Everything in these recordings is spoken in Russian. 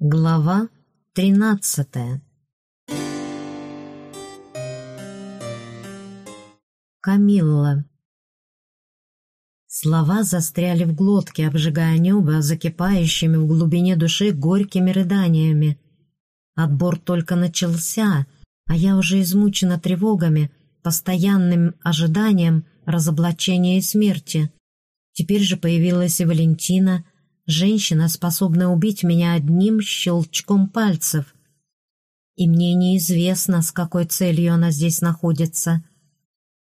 Глава тринадцатая Камилла Слова застряли в глотке, обжигая небо закипающими в глубине души горькими рыданиями. Отбор только начался, а я уже измучена тревогами, постоянным ожиданием разоблачения и смерти. Теперь же появилась и Валентина, женщина, способная убить меня одним щелчком пальцев. И мне неизвестно, с какой целью она здесь находится.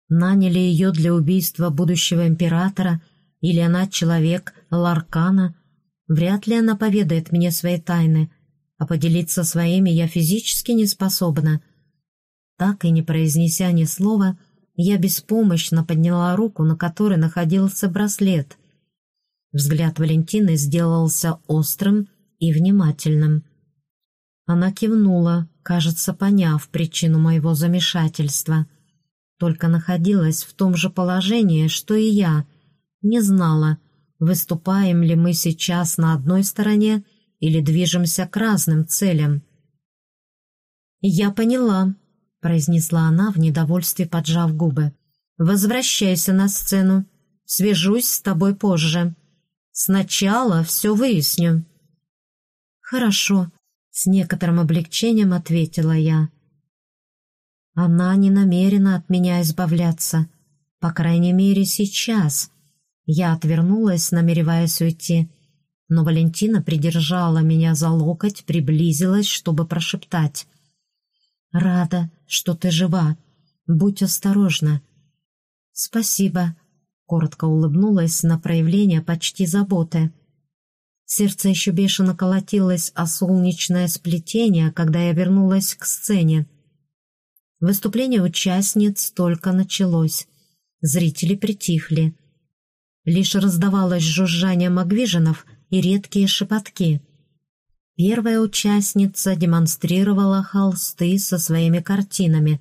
Наняли ее для убийства будущего императора, или она человек Ларкана. Вряд ли она поведает мне свои тайны, а поделиться своими я физически не способна. Так и не произнеся ни слова, я беспомощно подняла руку, на которой находился браслет. Взгляд Валентины сделался острым и внимательным. Она кивнула, кажется, поняв причину моего замешательства. Только находилась в том же положении, что и я. Не знала, выступаем ли мы сейчас на одной стороне или движемся к разным целям. «Я поняла», произнесла она в недовольстве, поджав губы. «Возвращайся на сцену. Свяжусь с тобой позже. Сначала все выясню». «Хорошо», — с некоторым облегчением ответила я. «Она не намерена от меня избавляться, по крайней мере, сейчас». Я отвернулась, намереваясь уйти, но Валентина придержала меня за локоть, приблизилась, чтобы прошептать. «Рада, что ты жива. Будь осторожна». «Спасибо», — коротко улыбнулась на проявление почти заботы. Сердце еще бешено колотилось о солнечное сплетение, когда я вернулась к сцене. Выступление участниц только началось. Зрители притихли. Лишь раздавалось жужжание магвиженов и редкие шепотки — Первая участница демонстрировала холсты со своими картинами.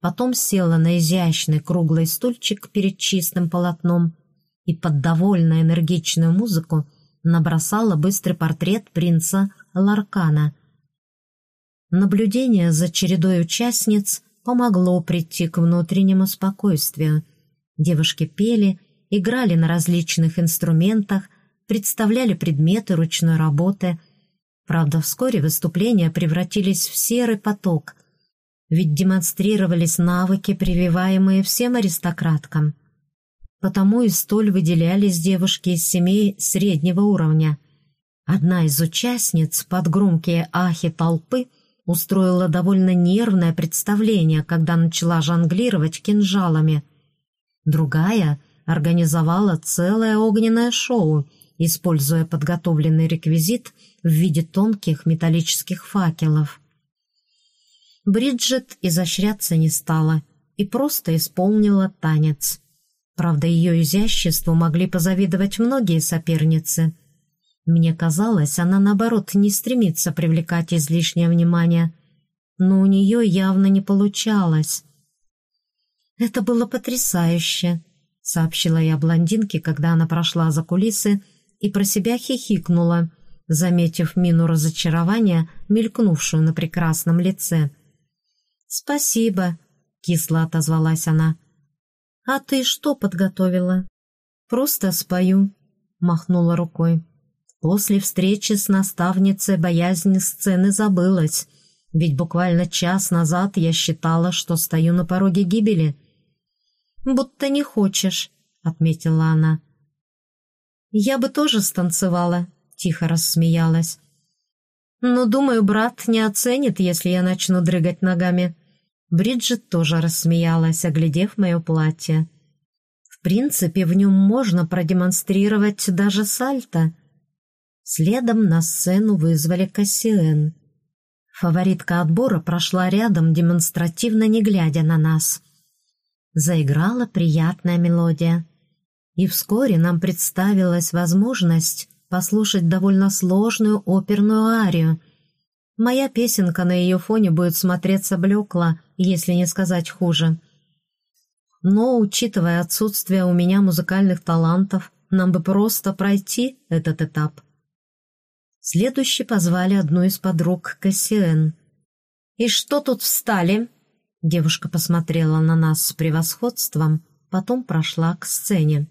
Потом села на изящный круглый стульчик перед чистым полотном и под довольно энергичную музыку набросала быстрый портрет принца Ларкана. Наблюдение за чередой участниц помогло прийти к внутреннему спокойствию. Девушки пели, играли на различных инструментах, представляли предметы ручной работы – Правда, вскоре выступления превратились в серый поток, ведь демонстрировались навыки, прививаемые всем аристократкам. Потому и столь выделялись девушки из семей среднего уровня. Одна из участниц под громкие ахи толпы устроила довольно нервное представление, когда начала жонглировать кинжалами. Другая организовала целое огненное шоу, используя подготовленный реквизит в виде тонких металлических факелов. Бриджит изощряться не стала и просто исполнила танец. Правда, ее изяществу могли позавидовать многие соперницы. Мне казалось, она, наоборот, не стремится привлекать излишнее внимание, но у нее явно не получалось. «Это было потрясающе», — сообщила я блондинке, когда она прошла за кулисы и про себя хихикнула, заметив мину разочарования, мелькнувшую на прекрасном лице. «Спасибо», — кисло отозвалась она. «А ты что подготовила?» «Просто спою», — махнула рукой. После встречи с наставницей боязнь сцены забылась, ведь буквально час назад я считала, что стою на пороге гибели. «Будто не хочешь», — отметила она. «Я бы тоже станцевала», — тихо рассмеялась. «Но, думаю, брат не оценит, если я начну дрыгать ногами». Бриджит тоже рассмеялась, оглядев мое платье. «В принципе, в нем можно продемонстрировать даже сальто». Следом на сцену вызвали Кассиэн. Фаворитка отбора прошла рядом, демонстративно не глядя на нас. Заиграла приятная мелодия и вскоре нам представилась возможность послушать довольно сложную оперную арию. Моя песенка на ее фоне будет смотреться блекло, если не сказать хуже. Но, учитывая отсутствие у меня музыкальных талантов, нам бы просто пройти этот этап. Следующий позвали одну из подруг Кассиэн. «И что тут встали?» Девушка посмотрела на нас с превосходством, потом прошла к сцене.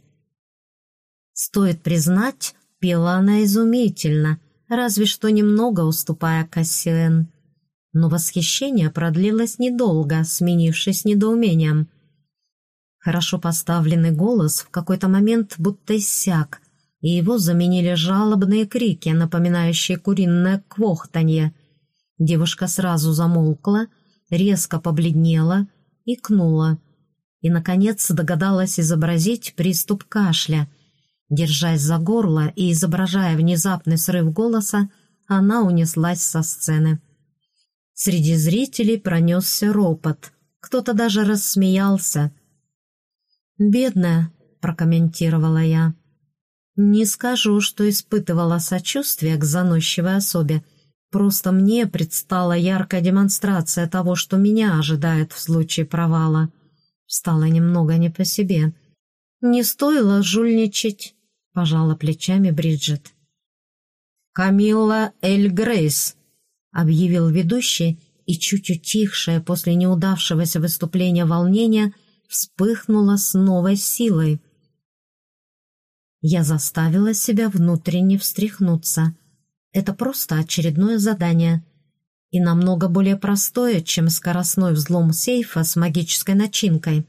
Стоит признать, пела она изумительно, разве что немного уступая Кассиэн. Но восхищение продлилось недолго, сменившись недоумением. Хорошо поставленный голос в какой-то момент будто иссяк, и его заменили жалобные крики, напоминающие куриное квохтанье. Девушка сразу замолкла, резко побледнела, икнула и, наконец, догадалась изобразить приступ кашля. Держась за горло и изображая внезапный срыв голоса, она унеслась со сцены. Среди зрителей пронесся ропот. Кто-то даже рассмеялся. «Бедная», — прокомментировала я. Не скажу, что испытывала сочувствие к заносчивой особе. Просто мне предстала яркая демонстрация того, что меня ожидает в случае провала. Стало немного не по себе. «Не стоило жульничать», — пожала плечами Бриджит. «Камилла Эль Грейс», — объявил ведущий, и чуть утихшее после неудавшегося выступления волнение вспыхнуло с новой силой. Я заставила себя внутренне встряхнуться. Это просто очередное задание. И намного более простое, чем скоростной взлом сейфа с магической начинкой.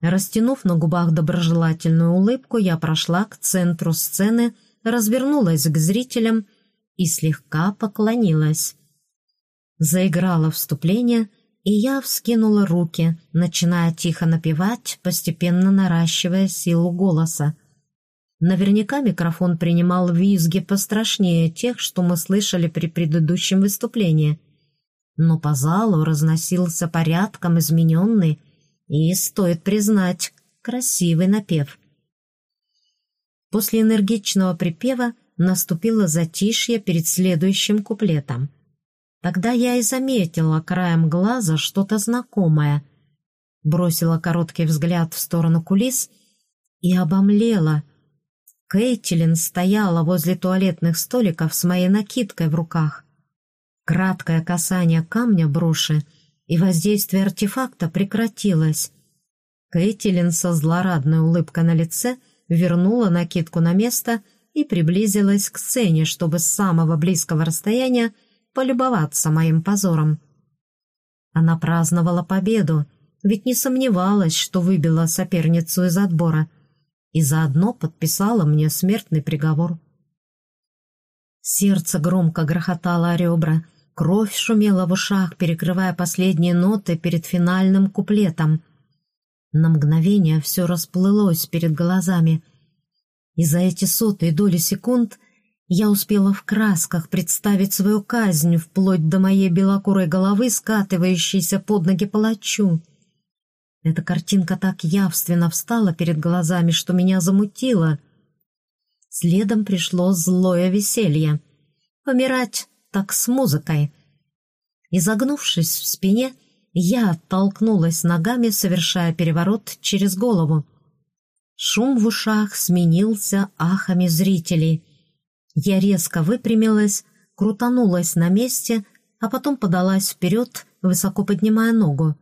Растянув на губах доброжелательную улыбку, я прошла к центру сцены, развернулась к зрителям и слегка поклонилась. Заиграло вступление, и я вскинула руки, начиная тихо напевать, постепенно наращивая силу голоса. Наверняка микрофон принимал визги пострашнее тех, что мы слышали при предыдущем выступлении. Но по залу разносился порядком измененный и, стоит признать, красивый напев. После энергичного припева наступило затишье перед следующим куплетом. Тогда я и заметила краем глаза что-то знакомое. Бросила короткий взгляд в сторону кулис и обомлела — Кейтилин стояла возле туалетных столиков с моей накидкой в руках. Краткое касание камня броши, и воздействие артефакта прекратилось. Кейтилин со злорадной улыбкой на лице вернула накидку на место и приблизилась к сцене, чтобы с самого близкого расстояния полюбоваться моим позором. Она праздновала победу, ведь не сомневалась, что выбила соперницу из отбора — и заодно подписала мне смертный приговор. Сердце громко грохотало о ребра, кровь шумела в ушах, перекрывая последние ноты перед финальным куплетом. На мгновение все расплылось перед глазами, и за эти сотые доли секунд я успела в красках представить свою казнь вплоть до моей белокурой головы, скатывающейся под ноги палачу. Эта картинка так явственно встала перед глазами, что меня замутило. Следом пришло злое веселье. Помирать так с музыкой. Изогнувшись в спине, я оттолкнулась ногами, совершая переворот через голову. Шум в ушах сменился ахами зрителей. Я резко выпрямилась, крутанулась на месте, а потом подалась вперед, высоко поднимая ногу.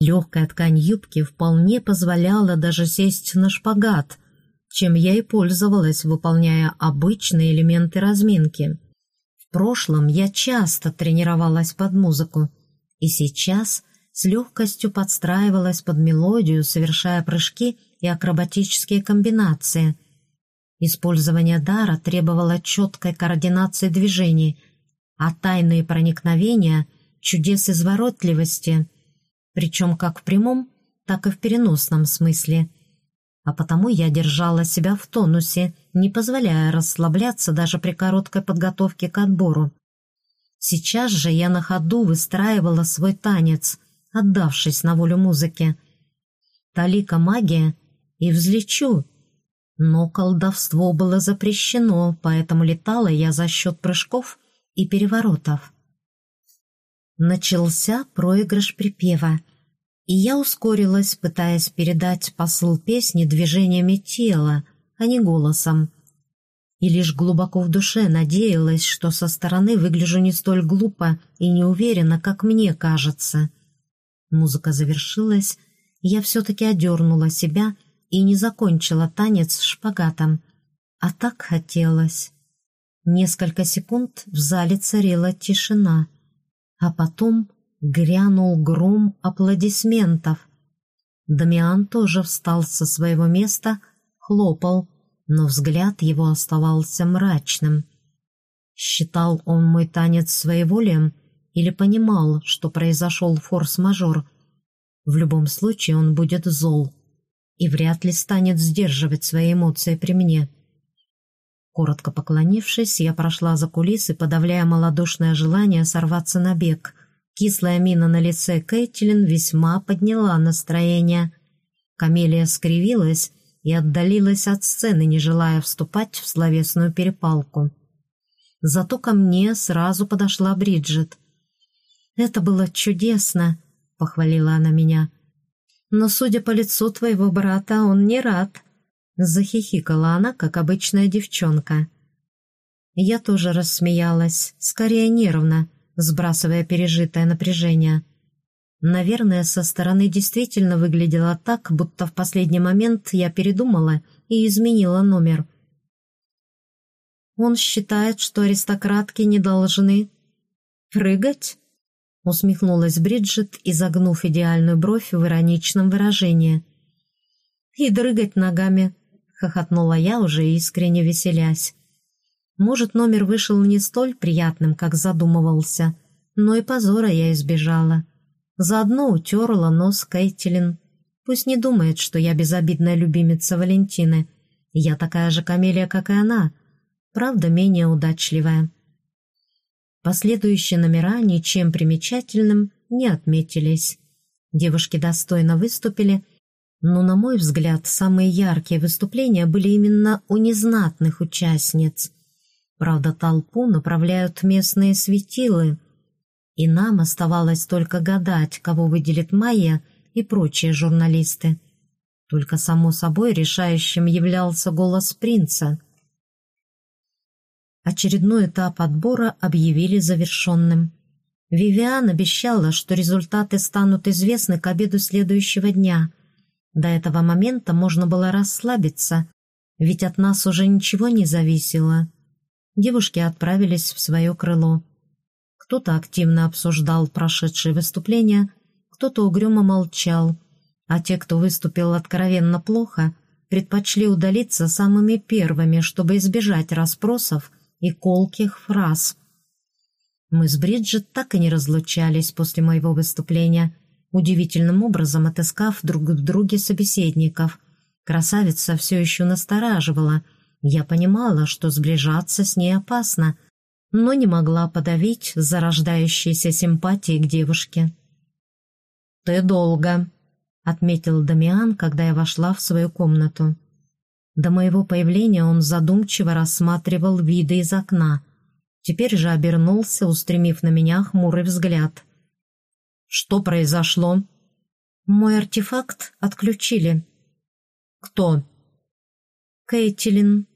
Легкая ткань юбки вполне позволяла даже сесть на шпагат, чем я и пользовалась, выполняя обычные элементы разминки. В прошлом я часто тренировалась под музыку, и сейчас с легкостью подстраивалась под мелодию, совершая прыжки и акробатические комбинации. Использование дара требовало четкой координации движений, а тайные проникновения — чудес изворотливости — причем как в прямом, так и в переносном смысле. А потому я держала себя в тонусе, не позволяя расслабляться даже при короткой подготовке к отбору. Сейчас же я на ходу выстраивала свой танец, отдавшись на волю музыки. Талика магия и взлечу. Но колдовство было запрещено, поэтому летала я за счет прыжков и переворотов. Начался проигрыш припева, и я ускорилась, пытаясь передать посыл песни движениями тела, а не голосом. и лишь глубоко в душе надеялась, что со стороны выгляжу не столь глупо и неуверенно, как мне кажется. Музыка завершилась, я все-таки одернула себя и не закончила танец шпагатом. А так хотелось. Несколько секунд в зале царила тишина, а потом грянул гром аплодисментов. Дамиан тоже встал со своего места, хлопал, но взгляд его оставался мрачным. Считал он мой танец своеволием или понимал, что произошел форс-мажор. В любом случае он будет зол и вряд ли станет сдерживать свои эмоции при мне. Коротко поклонившись, я прошла за кулисы, подавляя малодушное желание сорваться на бег. Кислая мина на лице Кэтлин весьма подняла настроение. Камелия скривилась и отдалилась от сцены, не желая вступать в словесную перепалку. Зато ко мне сразу подошла Бриджит. «Это было чудесно», — похвалила она меня. «Но, судя по лицу твоего брата, он не рад», — захихикала она, как обычная девчонка. Я тоже рассмеялась, скорее нервно, сбрасывая пережитое напряжение. Наверное, со стороны действительно выглядело так, будто в последний момент я передумала и изменила номер. «Он считает, что аристократки не должны...» «Прыгать?» — усмехнулась Бриджит, изогнув идеальную бровь в ироничном выражении. «И дрыгать ногами», — хохотнула я, уже искренне веселясь. Может, номер вышел не столь приятным, как задумывался, но и позора я избежала. Заодно утерла нос Кейтилин. Пусть не думает, что я безобидная любимица Валентины. Я такая же камелия, как и она, правда, менее удачливая. Последующие номера ничем примечательным не отметились. Девушки достойно выступили, но, на мой взгляд, самые яркие выступления были именно у незнатных участниц. Правда, толпу направляют местные светилы — и нам оставалось только гадать, кого выделит Майя и прочие журналисты. Только, само собой, решающим являлся голос принца. Очередной этап отбора объявили завершенным. Вивиан обещала, что результаты станут известны к обеду следующего дня. До этого момента можно было расслабиться, ведь от нас уже ничего не зависело. Девушки отправились в свое крыло. Кто-то активно обсуждал прошедшие выступления, кто-то угрюмо молчал, а те, кто выступил откровенно плохо, предпочли удалиться самыми первыми, чтобы избежать расспросов и колких фраз. Мы с Бриджит так и не разлучались после моего выступления, удивительным образом отыскав друг в друге собеседников. Красавица все еще настораживала. Я понимала, что сближаться с ней опасно — но не могла подавить зарождающиеся симпатии к девушке. «Ты долго», — отметил Дамиан, когда я вошла в свою комнату. До моего появления он задумчиво рассматривал виды из окна. Теперь же обернулся, устремив на меня хмурый взгляд. «Что произошло?» «Мой артефакт отключили». «Кто?» «Кейтилин»,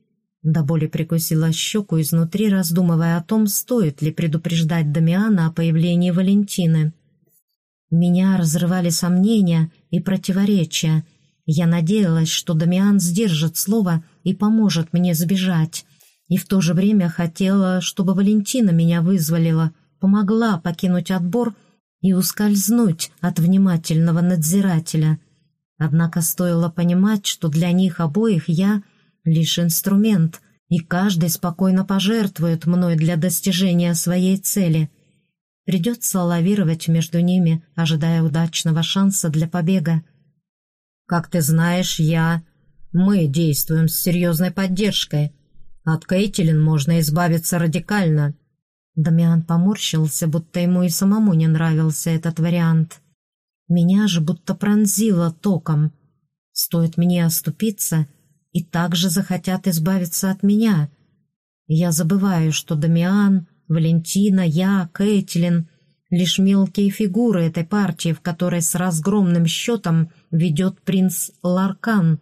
до боли прикусила щеку изнутри, раздумывая о том, стоит ли предупреждать Дамиана о появлении Валентины. Меня разрывали сомнения и противоречия. Я надеялась, что Дамиан сдержит слово и поможет мне сбежать. И в то же время хотела, чтобы Валентина меня вызволила, помогла покинуть отбор и ускользнуть от внимательного надзирателя. Однако стоило понимать, что для них обоих я лишь инструмент, и каждый спокойно пожертвует мной для достижения своей цели. Придется лавировать между ними, ожидая удачного шанса для побега. Как ты знаешь, я... Мы действуем с серьезной поддержкой. От Кейтилин можно избавиться радикально. Дамиан поморщился, будто ему и самому не нравился этот вариант. Меня же будто пронзило током. Стоит мне оступиться — и также захотят избавиться от меня. Я забываю, что Дамиан, Валентина, я, Кэтлин — лишь мелкие фигуры этой партии, в которой с разгромным счетом ведет принц Ларкан.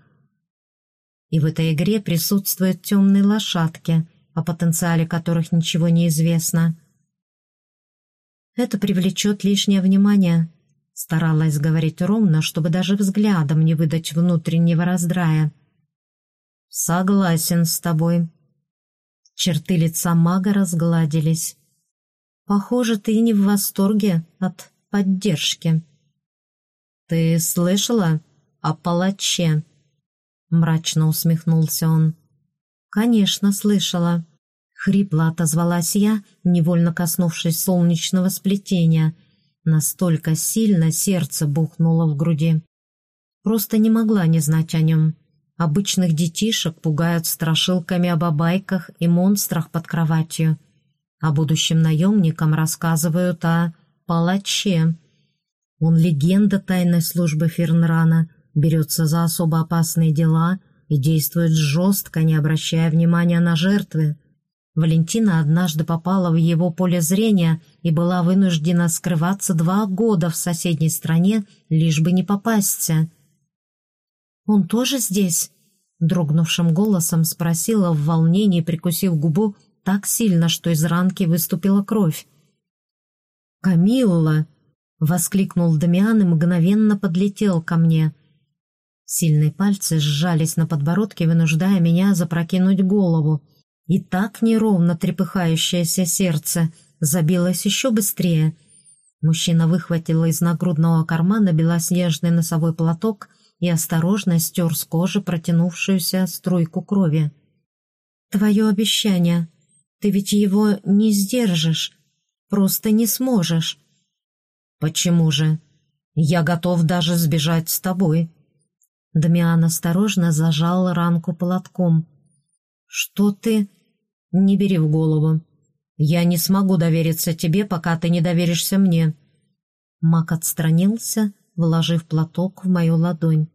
И в этой игре присутствуют темные лошадки, о потенциале которых ничего не известно. Это привлечет лишнее внимание. Старалась говорить ровно, чтобы даже взглядом не выдать внутреннего раздрая. «Согласен с тобой». Черты лица мага разгладились. «Похоже, ты не в восторге от поддержки». «Ты слышала о палаче?» Мрачно усмехнулся он. «Конечно, слышала». Хрипло отозвалась я, невольно коснувшись солнечного сплетения. Настолько сильно сердце бухнуло в груди. Просто не могла не знать о нем. Обычных детишек пугают страшилками об обайках и монстрах под кроватью. А будущим наемникам рассказывают о палаче. Он легенда тайной службы Фернрана, берется за особо опасные дела и действует жестко, не обращая внимания на жертвы. Валентина однажды попала в его поле зрения и была вынуждена скрываться два года в соседней стране, лишь бы не попасться. «Он тоже здесь?» — дрогнувшим голосом спросила в волнении, прикусив губу так сильно, что из ранки выступила кровь. «Камилла!» — воскликнул Дамиан и мгновенно подлетел ко мне. Сильные пальцы сжались на подбородке, вынуждая меня запрокинуть голову. И так неровно трепыхающееся сердце забилось еще быстрее. Мужчина выхватил из нагрудного кармана белоснежный носовой платок и осторожно стер с кожи протянувшуюся струйку крови. «Твое обещание. Ты ведь его не сдержишь. Просто не сможешь». «Почему же? Я готов даже сбежать с тобой». Дамиан осторожно зажал ранку платком. «Что ты...» «Не бери в голову. Я не смогу довериться тебе, пока ты не доверишься мне». Мак отстранился, вложив платок в мою ладонь.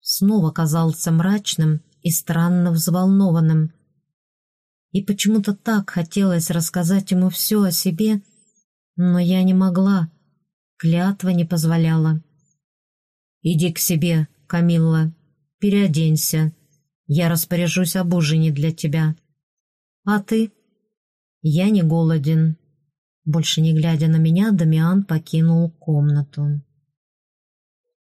Снова казался мрачным и странно взволнованным. И почему-то так хотелось рассказать ему все о себе, но я не могла, клятва не позволяла. «Иди к себе, Камилла, переоденься. Я распоряжусь об ужине для тебя». «А ты?» «Я не голоден». Больше не глядя на меня, Дамиан покинул комнату.